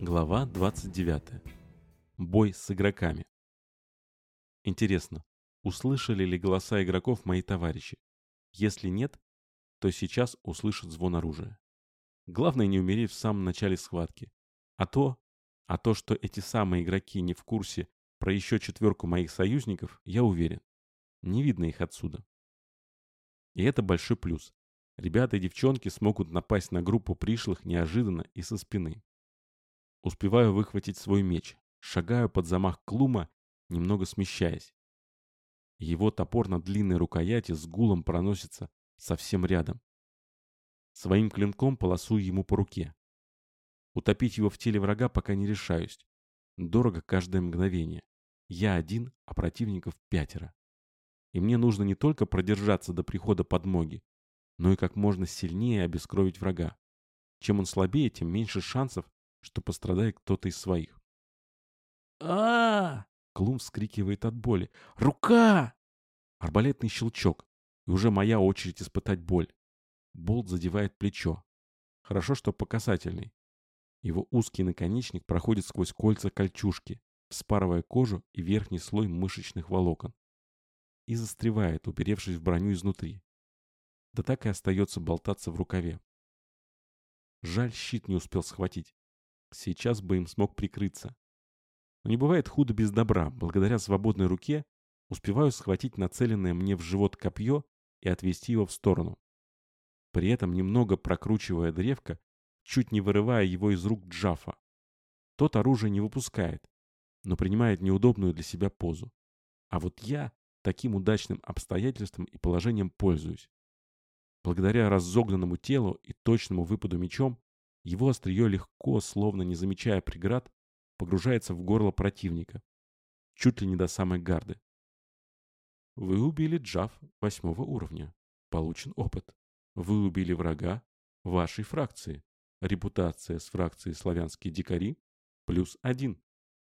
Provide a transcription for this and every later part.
Глава 29. Бой с игроками. Интересно, услышали ли голоса игроков мои товарищи? Если нет, то сейчас услышат звон оружия. Главное не умереть в самом начале схватки. А то, а то, что эти самые игроки не в курсе про еще четверку моих союзников, я уверен. Не видно их отсюда. И это большой плюс. Ребята и девчонки смогут напасть на группу пришлых неожиданно и со спины. Успеваю выхватить свой меч, шагаю под замах Клума, немного смещаясь. Его топор на длинной рукояти с гулом проносится совсем рядом. Своим клинком полосую ему по руке. Утопить его в теле врага пока не решаюсь. Дорого каждое мгновение. Я один, а противников пятеро. И мне нужно не только продержаться до прихода подмоги, но и как можно сильнее обескровить врага. Чем он слабее, тем меньше шансов, что пострадает кто-то из своих. а Клум вскрикивает от боли. «Рука!» Арбалетный щелчок, и уже моя очередь испытать боль. Болт задевает плечо. Хорошо, что по касательной. Его узкий наконечник проходит сквозь кольца кольчужки, вспарывая кожу и верхний слой мышечных волокон. И застревает, уперевшись в броню изнутри. Да так и остается болтаться в рукаве. Жаль, щит не успел схватить. Сейчас бы им смог прикрыться. Но не бывает худо без добра. Благодаря свободной руке успеваю схватить нацеленное мне в живот копье и отвести его в сторону. При этом немного прокручивая древко, чуть не вырывая его из рук Джафа. Тот оружие не выпускает, но принимает неудобную для себя позу. А вот я таким удачным обстоятельством и положением пользуюсь. Благодаря разогнанному телу и точному выпаду мечом, его острие легко, словно не замечая преград, погружается в горло противника, чуть ли не до самой гарды. Вы убили Джав восьмого уровня. Получен опыт. Вы убили врага вашей фракции. Репутация с фракцией «Славянские дикари» плюс один.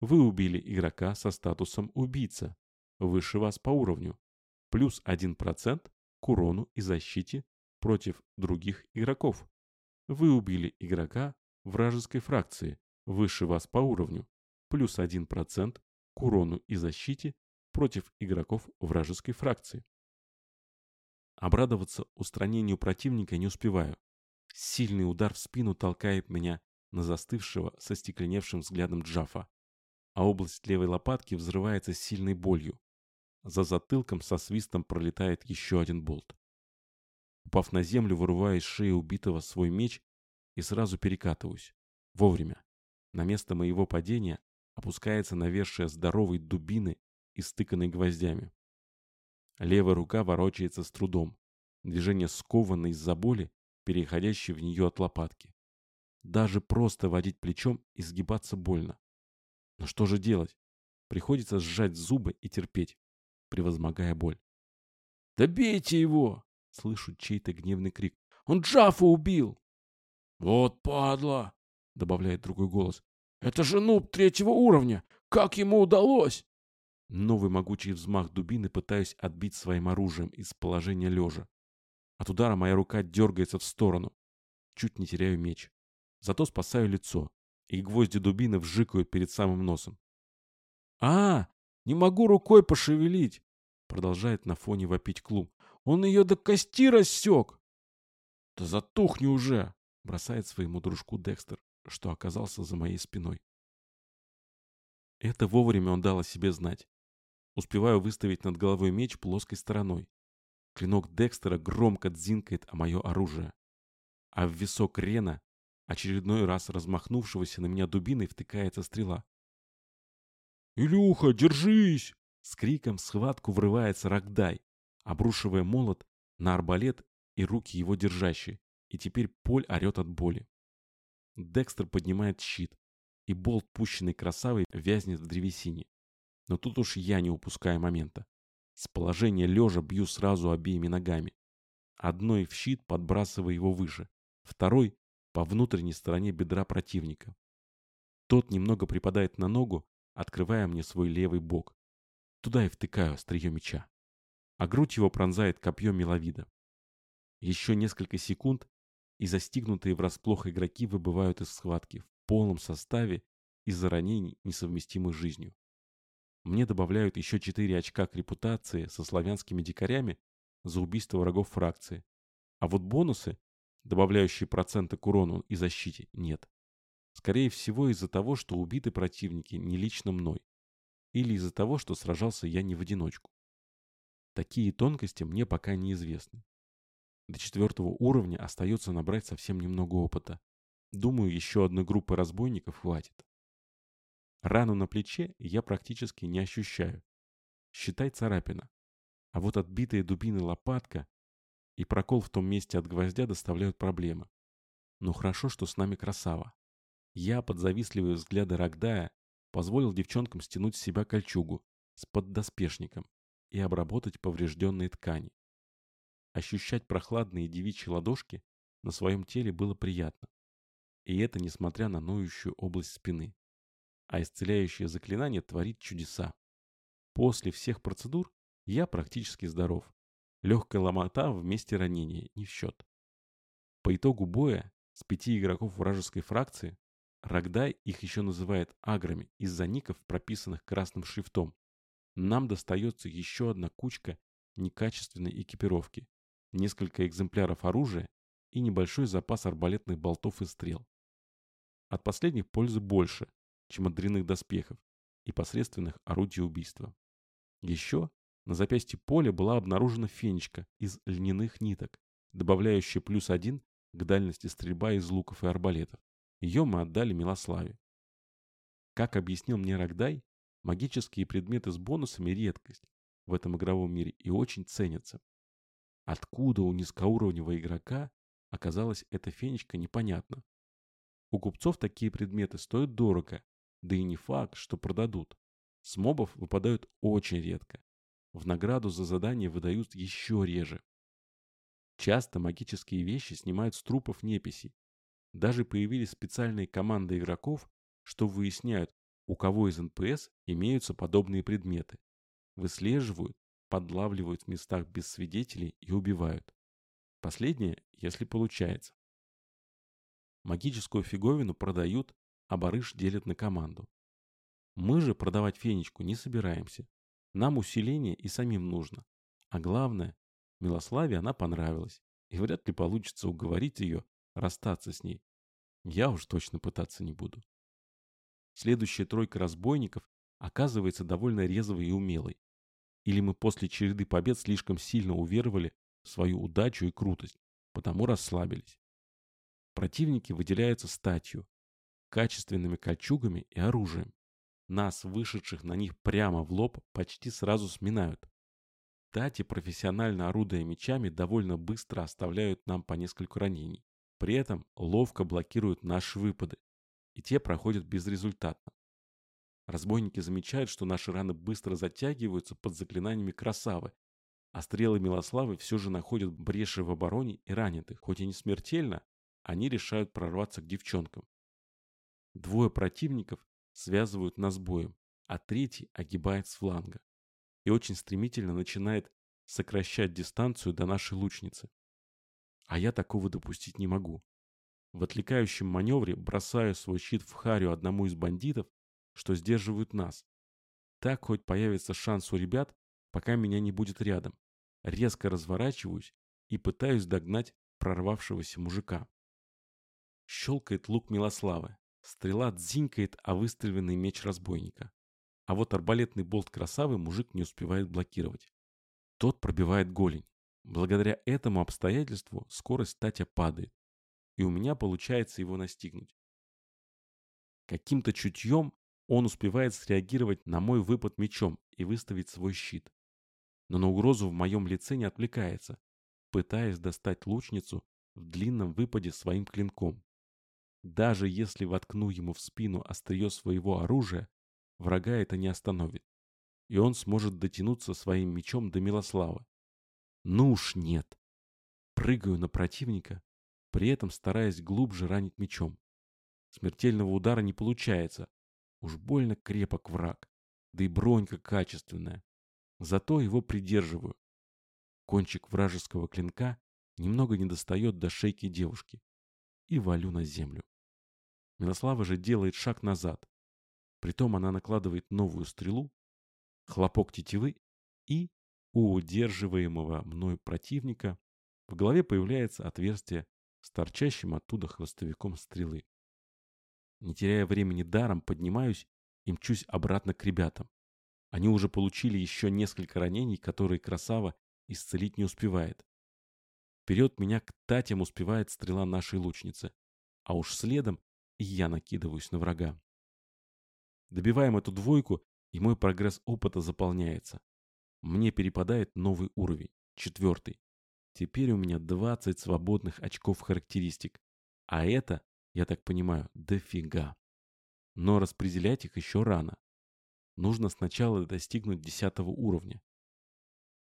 Вы убили игрока со статусом «убийца». Выше вас по уровню. Плюс один процент к урону и защите против других игроков. Вы убили игрока вражеской фракции, выше вас по уровню, плюс 1% к урону и защите против игроков вражеской фракции. Обрадоваться устранению противника не успеваю. Сильный удар в спину толкает меня на застывшего со стекленевшим взглядом Джафа, а область левой лопатки взрывается сильной болью. За затылком со свистом пролетает еще один болт. Упав на землю, вырываю из шеи убитого свой меч и сразу перекатываюсь. Вовремя. На место моего падения опускается навершие здоровой дубины, истыканной гвоздями. Левая рука ворочается с трудом. Движение сковано из-за боли, переходящей в нее от лопатки. Даже просто водить плечом и сгибаться больно. Но что же делать? Приходится сжать зубы и терпеть, превозмогая боль. «Да бейте его!» Слышу чей-то гневный крик. «Он Джафа убил!» «Вот падла!» — добавляет другой голос. «Это же нуб третьего уровня! Как ему удалось?» Новый могучий взмах дубины пытаюсь отбить своим оружием из положения лежа. От удара моя рука дергается в сторону. Чуть не теряю меч. Зато спасаю лицо, и гвозди дубины вжикают перед самым носом. «А, не могу рукой пошевелить!» Продолжает на фоне вопить клуб. Он ее до кости рассек. Да затухни уже, бросает своему дружку Декстер, что оказался за моей спиной. Это вовремя он дал о себе знать. Успеваю выставить над головой меч плоской стороной. Клинок Декстера громко дзинкает о мое оружие. А в висок Рена, очередной раз размахнувшегося на меня дубиной, втыкается стрела. «Илюха, держись!» С криком в схватку врывается Рогдай, обрушивая молот на арбалет и руки его держащие, и теперь Поль орет от боли. Декстер поднимает щит, и болт, пущенный красавой, вязнет в древесине. Но тут уж я не упускаю момента. С положения лежа бью сразу обеими ногами. Одной в щит, подбрасывая его выше, второй по внутренней стороне бедра противника. Тот немного припадает на ногу, открывая мне свой левый бок. Туда и втыкаю острие меча а грудь его пронзает копье миловида. Еще несколько секунд, и застигнутые врасплох игроки выбывают из схватки в полном составе из-за ранений, несовместимых с жизнью. Мне добавляют еще 4 очка к репутации со славянскими дикарями за убийство врагов фракции. А вот бонусы, добавляющие проценты к урону и защите, нет. Скорее всего из-за того, что убиты противники не лично мной. Или из-за того, что сражался я не в одиночку. Такие тонкости мне пока неизвестны. До четвертого уровня остается набрать совсем немного опыта. Думаю, еще одной группы разбойников хватит. Рану на плече я практически не ощущаю. Считай царапина. А вот отбитая дубиной лопатка и прокол в том месте от гвоздя доставляют проблемы. Но хорошо, что с нами красава. Я, под завистливые взгляды Рогдая, позволил девчонкам стянуть с себя кольчугу с поддоспешником и обработать поврежденные ткани. Ощущать прохладные девичьи ладошки на своем теле было приятно. И это несмотря на ноющую область спины. А исцеляющее заклинание творит чудеса. После всех процедур я практически здоров. Легкая ломота в месте ранения не в счет. По итогу боя с пяти игроков вражеской фракции Рогдай их еще называет аграми из-за ников, прописанных красным шрифтом. Нам достается еще одна кучка некачественной экипировки, несколько экземпляров оружия и небольшой запас арбалетных болтов и стрел. От последних пользы больше, чем от дрянных доспехов и посредственных орудий убийства. Еще на запястье поля была обнаружена фенечка из льняных ниток, добавляющая плюс один к дальности стрельба из луков и арбалетов. Ее мы отдали Милославе. Как объяснил мне Рогдай, магические предметы с бонусами – редкость в этом игровом мире и очень ценятся. Откуда у низкоуровневого игрока оказалась эта фенечка, непонятно. У купцов такие предметы стоят дорого, да и не факт, что продадут. С мобов выпадают очень редко. В награду за задание выдают еще реже. Часто магические вещи снимают с трупов неписей, даже появились специальные команды игроков, что выясняют, у кого из НПС имеются подобные предметы. Выслеживают, подлавливают в местах без свидетелей и убивают. Последнее, если получается. Магическую фиговину продают, а барыш делят на команду. Мы же продавать фенечку не собираемся. Нам усиление и самим нужно. А главное, Милославе она понравилась, и вряд ли получится уговорить ее расстаться с ней. Я уж точно пытаться не буду. Следующая тройка разбойников оказывается довольно резвой и умелой. Или мы после череды побед слишком сильно уверовали в свою удачу и крутость, потому расслабились. Противники выделяются статью, качественными кольчугами и оружием. Нас, вышедших на них прямо в лоб, почти сразу сминают. Тати, профессионально орудуя мечами, довольно быстро оставляют нам по несколько ранений. При этом ловко блокируют наши выпады, и те проходят безрезультатно. Разбойники замечают, что наши раны быстро затягиваются под заклинаниями красавы, а стрелы Милославы все же находят бреши в обороне и ранят их. Хоть и не смертельно, они решают прорваться к девчонкам. Двое противников связывают нас боем, а третий огибает с фланга и очень стремительно начинает сокращать дистанцию до нашей лучницы. А я такого допустить не могу. В отвлекающем маневре бросаю свой щит в харю одному из бандитов, что сдерживают нас. Так хоть появится шанс у ребят, пока меня не будет рядом. Резко разворачиваюсь и пытаюсь догнать прорвавшегося мужика. Щелкает лук Милославы. Стрела дзинькает о выстрелянный меч разбойника. А вот арбалетный болт красавы мужик не успевает блокировать. Тот пробивает голень. Благодаря этому обстоятельству скорость Татя падает, и у меня получается его настигнуть. Каким-то чутьем он успевает среагировать на мой выпад мечом и выставить свой щит. Но на угрозу в моем лице не отвлекается, пытаясь достать лучницу в длинном выпаде своим клинком. Даже если воткну ему в спину острие своего оружия, врага это не остановит, и он сможет дотянуться своим мечом до Милославы. Ну уж нет. Прыгаю на противника, при этом стараясь глубже ранить мечом. Смертельного удара не получается. Уж больно крепок враг. Да и бронька качественная. Зато его придерживаю. Кончик вражеского клинка немного не достает до шейки девушки. И валю на землю. Милослава же делает шаг назад. Притом она накладывает новую стрелу, хлопок тетивы и у удерживаемого мной противника в голове появляется отверстие с торчащим оттуда хвостовиком стрелы. Не теряя времени даром, поднимаюсь и мчусь обратно к ребятам. Они уже получили еще несколько ранений, которые красава исцелить не успевает. Вперед меня к татям успевает стрела нашей лучницы, а уж следом и я накидываюсь на врага. Добиваем эту двойку, и мой прогресс опыта заполняется. Мне перепадает новый уровень, четвертый. Теперь у меня 20 свободных очков характеристик, а это я так понимаю, дофига. Но распределять их еще рано. Нужно сначала достигнуть 10 уровня.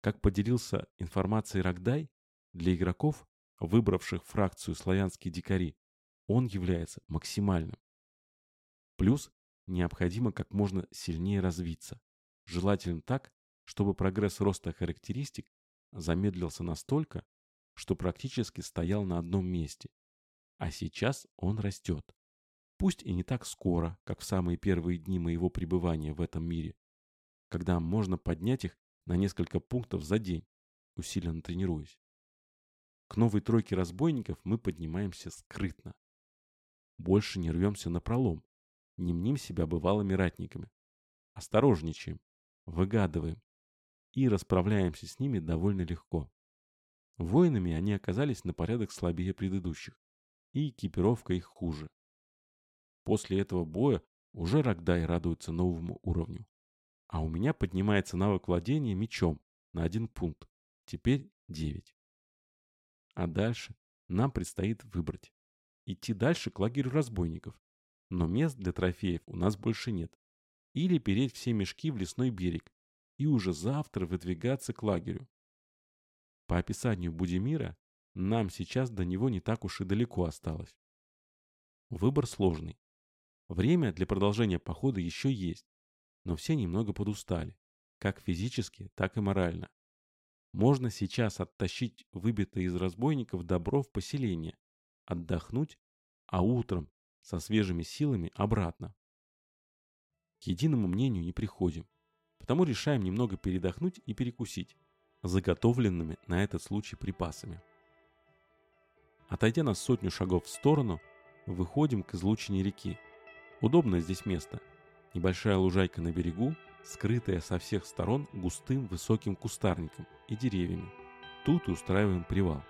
Как поделился информацией Рогдай, для игроков, выбравших фракцию славянские дикари, он является максимальным. Плюс необходимо как можно сильнее развиться. Желательно так, чтобы прогресс роста характеристик замедлился настолько, что практически стоял на одном месте, а сейчас он растет. Пусть и не так скоро, как в самые первые дни моего пребывания в этом мире, когда можно поднять их на несколько пунктов за день, усиленно тренируясь. К новой тройке разбойников мы поднимаемся скрытно. Больше не рвемся на пролом, не мним себя бывалыми ратниками. Осторожничаем, выгадываем и расправляемся с ними довольно легко. Воинами они оказались на порядок слабее предыдущих и экипировка их хуже. После этого боя уже Рогдай радуется новому уровню. А у меня поднимается навык владения мечом на один пункт. Теперь 9. А дальше нам предстоит выбрать. Идти дальше к лагерю разбойников. Но мест для трофеев у нас больше нет. Или переть все мешки в лесной берег. И уже завтра выдвигаться к лагерю. По описанию Будимира, нам сейчас до него не так уж и далеко осталось. Выбор сложный. Время для продолжения похода еще есть, но все немного подустали, как физически, так и морально. Можно сейчас оттащить выбитое из разбойников добро в поселение, отдохнуть, а утром со свежими силами обратно. К единому мнению не приходим, потому решаем немного передохнуть и перекусить заготовленными на этот случай припасами. Отойдя на сотню шагов в сторону, выходим к излучине реки. Удобное здесь место. Небольшая лужайка на берегу, скрытая со всех сторон густым высоким кустарником и деревьями. Тут устраиваем привал.